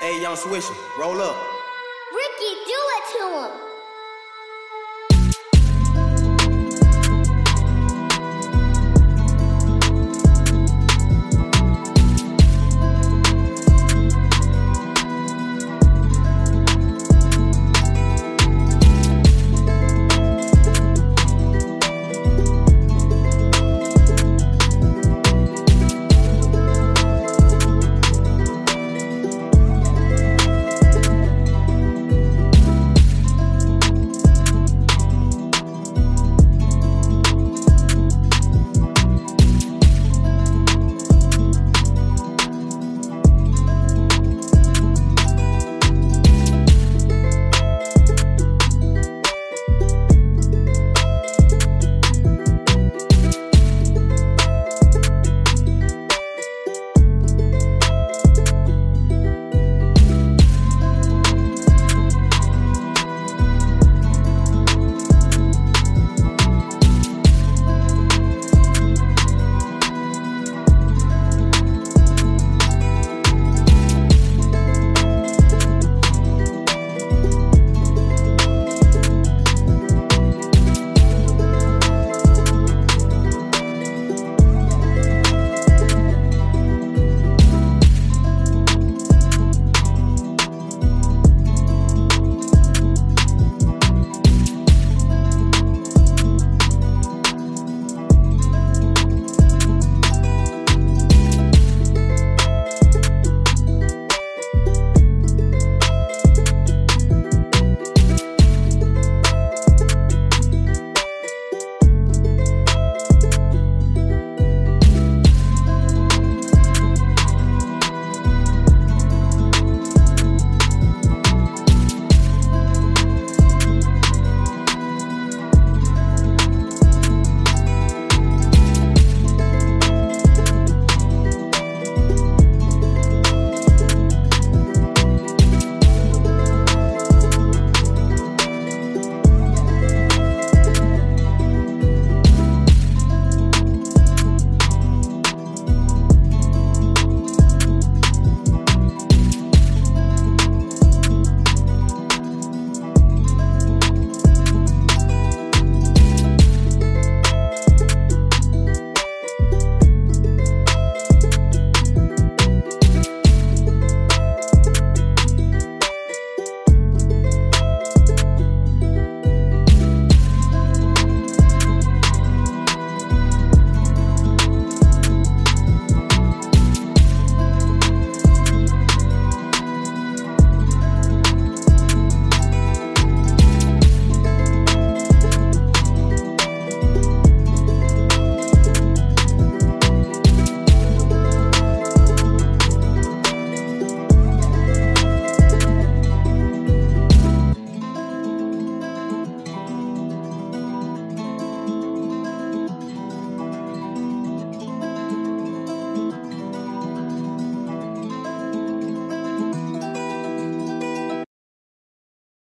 Hey, young Swisher, roll up. Ricky, do it to him.